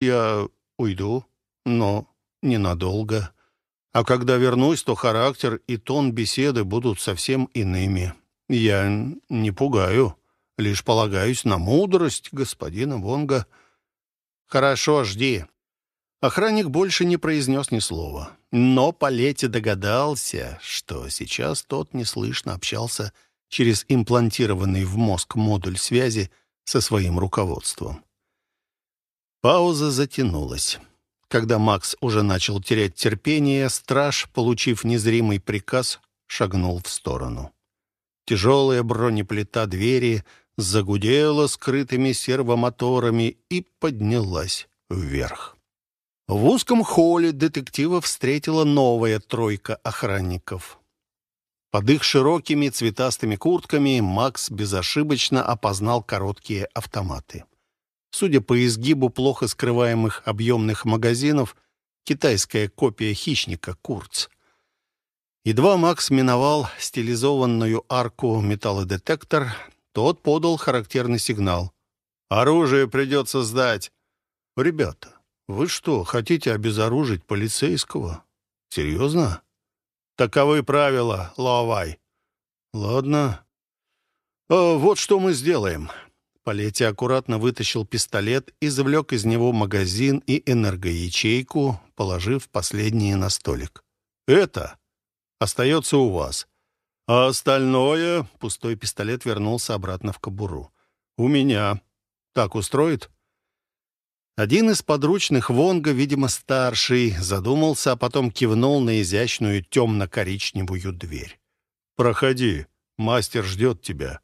Я уйду, но ненадолго. А когда вернусь, то характер и тон беседы будут совсем иными. Я не пугаю, лишь полагаюсь на мудрость господина Вонга. Хорошо, жди. Охранник больше не произнес ни слова. Но Палетти догадался, что сейчас тот неслышно общался через имплантированный в мозг модуль связи со своим руководством. Пауза затянулась. Когда Макс уже начал терять терпение, страж, получив незримый приказ, шагнул в сторону. Тяжелая бронеплита двери загудела скрытыми сервомоторами и поднялась вверх. В узком холле детектива встретила новая тройка охранников. Под их широкими цветастыми куртками Макс безошибочно опознал короткие автоматы. Судя по изгибу плохо скрываемых объемных магазинов, китайская копия хищника «Курц». Едва Макс миновал стилизованную арку металлодетектор, тот подал характерный сигнал. «Оружие придется сдать». «Ребята, вы что, хотите обезоружить полицейского? Серьезно?» «Таковы правила, Лаовай». «Ладно. А вот что мы сделаем. Палетти аккуратно вытащил пистолет, извлек из него магазин и энергоячейку, положив последние на столик. «Это остается у вас. А остальное...» — пустой пистолет вернулся обратно в кобуру. «У меня. Так устроит?» Один из подручных Вонга, видимо, старший, задумался, а потом кивнул на изящную темно-коричневую дверь. «Проходи, мастер ждет тебя».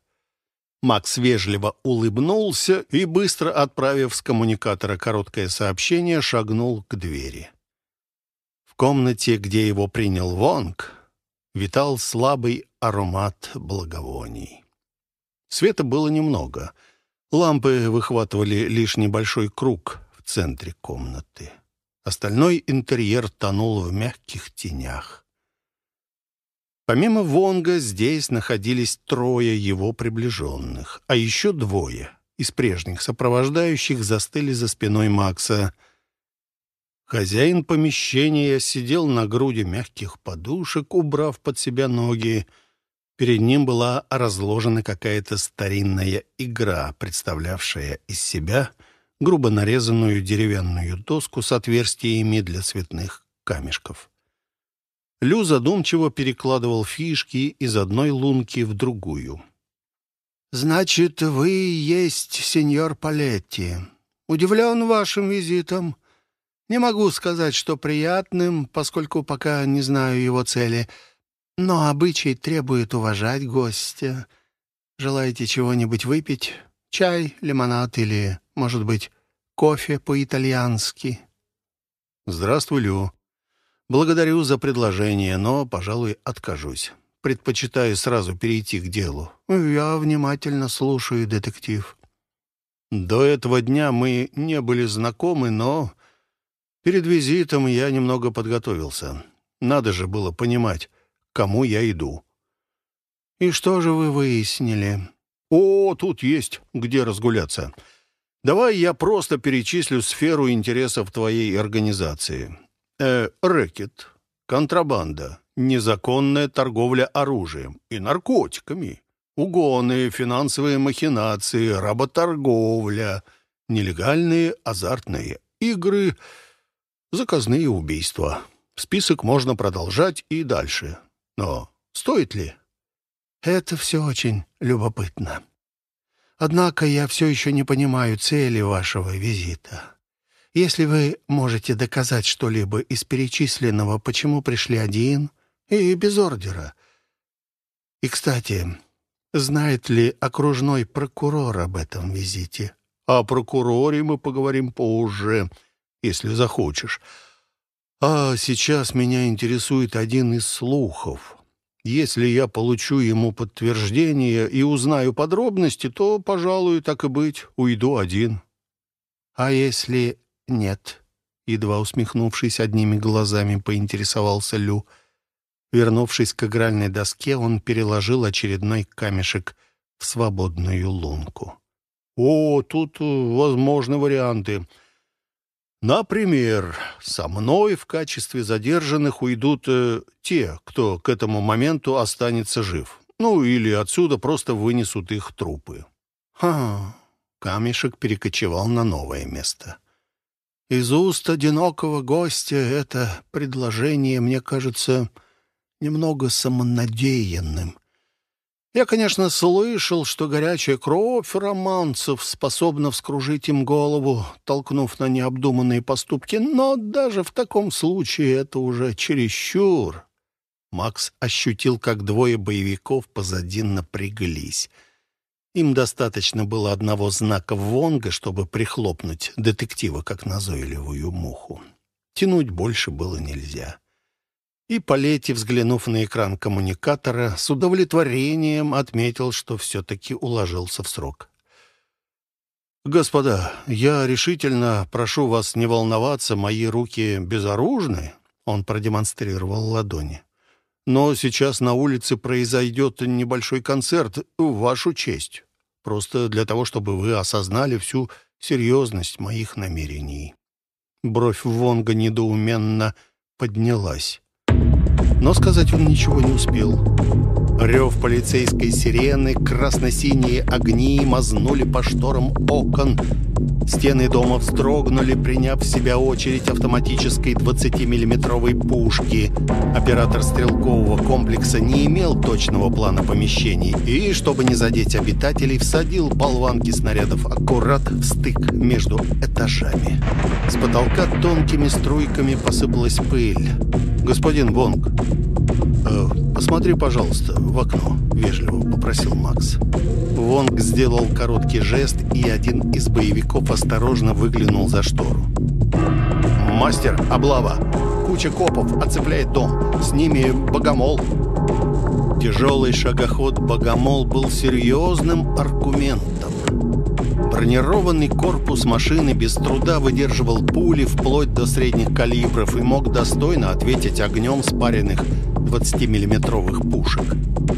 Макс вежливо улыбнулся и, быстро отправив с коммуникатора короткое сообщение, шагнул к двери. В комнате, где его принял Вонг, витал слабый аромат благовоний. Света было немного. Лампы выхватывали лишь небольшой круг в центре комнаты. Остальной интерьер тонул в мягких тенях. Помимо Вонга здесь находились трое его приближенных, а еще двое из прежних сопровождающих застыли за спиной Макса. Хозяин помещения сидел на груди мягких подушек, убрав под себя ноги. Перед ним была разложена какая-то старинная игра, представлявшая из себя грубо нарезанную деревянную доску с отверстиями для цветных камешков. Лю задумчиво перекладывал фишки из одной лунки в другую. «Значит, вы есть сеньор Палетти. Удивлен вашим визитом. Не могу сказать, что приятным, поскольку пока не знаю его цели, но обычай требует уважать гостя. Желаете чего-нибудь выпить? Чай, лимонад или, может быть, кофе по-итальянски?» «Здравствуй, Лю», Благодарю за предложение, но, пожалуй, откажусь. Предпочитаю сразу перейти к делу. Я внимательно слушаю, детектив. До этого дня мы не были знакомы, но перед визитом я немного подготовился. Надо же было понимать, к кому я иду. И что же вы выяснили? О, тут есть где разгуляться. Давай я просто перечислю сферу интересов твоей организации. Э, рэкет, контрабанда, незаконная торговля оружием и наркотиками, угоны, финансовые махинации, работорговля, нелегальные азартные игры, заказные убийства. Список можно продолжать и дальше. Но стоит ли? Это все очень любопытно. Однако я все еще не понимаю цели вашего визита. Если вы можете доказать что-либо из перечисленного, почему пришли один и без ордера. И, кстати, знает ли окружной прокурор об этом визите? О прокуроре мы поговорим позже, если захочешь. А сейчас меня интересует один из слухов. Если я получу ему подтверждение и узнаю подробности, то, пожалуй, так и быть, уйду один. А если «Нет», — едва усмехнувшись одними глазами, поинтересовался Лю. Вернувшись к игральной доске, он переложил очередной камешек в свободную лунку. «О, тут э, возможны варианты. Например, со мной в качестве задержанных уйдут э, те, кто к этому моменту останется жив. Ну, или отсюда просто вынесут их трупы. Ха, камешек перекочевал на новое место. Из уст одинокого гостя это предложение мне кажется немного самонадеянным. Я, конечно, слышал, что горячая кровь романцев способна вскружить им голову, толкнув на необдуманные поступки, но даже в таком случае это уже чересчур. Макс ощутил, как двое боевиков позади напряглись. Им достаточно было одного знака Вонга, чтобы прихлопнуть детектива, как назойливую муху. Тянуть больше было нельзя. И Палетти, взглянув на экран коммуникатора, с удовлетворением отметил, что все-таки уложился в срок. «Господа, я решительно прошу вас не волноваться, мои руки безоружны», — он продемонстрировал ладони. «Но сейчас на улице произойдет небольшой концерт в вашу честь, просто для того, чтобы вы осознали всю серьезность моих намерений». Бровь Вонга недоуменно поднялась но сказать он ничего не успел. Рев полицейской сирены, красно-синие огни мазнули по шторам окон. Стены дома вздрогнули, приняв в себя очередь автоматической 20-миллиметровой пушки. Оператор стрелкового комплекса не имел точного плана помещений и, чтобы не задеть обитателей, всадил болванки снарядов аккурат в стык между этажами. С потолка тонкими струйками посыпалась пыль. «Господин Вонг, э, посмотри, пожалуйста, в окно», — вежливо попросил Макс. Вонг сделал короткий жест, и один из боевиков осторожно выглянул за штору. «Мастер, облава! Куча копов оцепляет дом. С ними богомол». Тяжелый шагоход «Богомол» был серьезным аргументом. Бронированный корпус машины без труда выдерживал пули вплоть до средних калибров и мог достойно ответить огнем спаренных 20-миллиметровых пушек,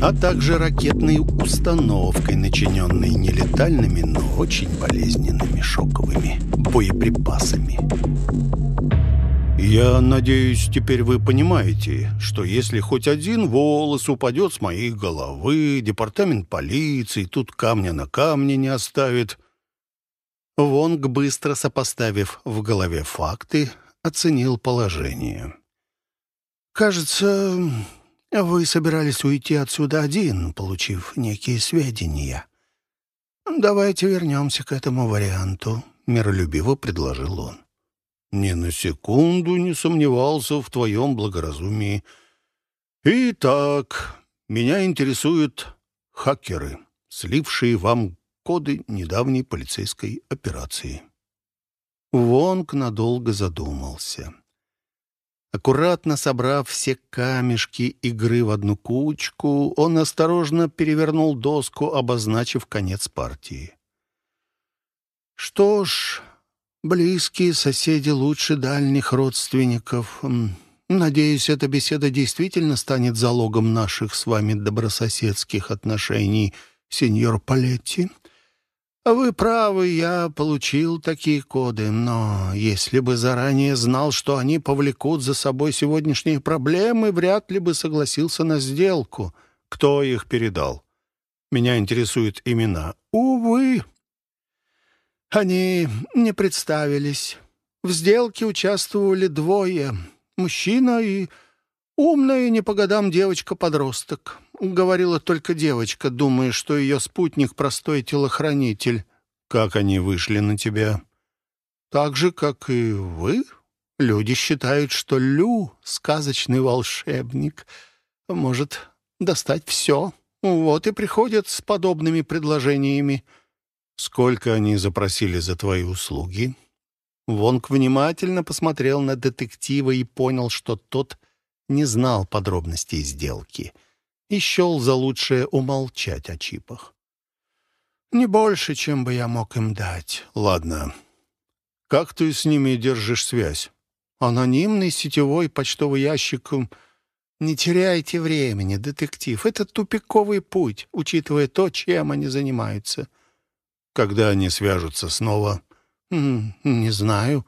а также ракетной установкой, начиненной не летальными, но очень болезненными шоковыми боеприпасами. «Я надеюсь, теперь вы понимаете, что если хоть один волос упадет с моей головы, департамент полиции тут камня на камне не оставит», Вонг, быстро сопоставив в голове факты, оценил положение. «Кажется, вы собирались уйти отсюда один, получив некие сведения. Давайте вернемся к этому варианту», — миролюбиво предложил он. «Ни на секунду не сомневался в твоем благоразумии. Итак, меня интересуют хакеры, слившие вам коды недавней полицейской операции. Вонг надолго задумался. Аккуратно собрав все камешки игры в одну кучку, он осторожно перевернул доску, обозначив конец партии. «Что ж, близкие соседи лучше дальних родственников. Надеюсь, эта беседа действительно станет залогом наших с вами добрососедских отношений, сеньор Палетти. «Вы правы, я получил такие коды, но если бы заранее знал, что они повлекут за собой сегодняшние проблемы, вряд ли бы согласился на сделку. Кто их передал? Меня интересуют имена. Увы, они не представились. В сделке участвовали двое — мужчина и умная не по годам девочка-подросток. Говорила только девочка, думая, что ее спутник — простой телохранитель. Как они вышли на тебя? Так же, как и вы. Люди считают, что Лю, сказочный волшебник, может достать все. Вот и приходят с подобными предложениями. Сколько они запросили за твои услуги? Вонг внимательно посмотрел на детектива и понял, что тот не знал подробностей сделки — и счел за лучшее умолчать о чипах. «Не больше, чем бы я мог им дать». «Ладно. Как ты с ними держишь связь?» «Анонимный сетевой почтовый ящик...» «Не теряйте времени, детектив. Это тупиковый путь, учитывая то, чем они занимаются». «Когда они свяжутся снова?» «Не знаю.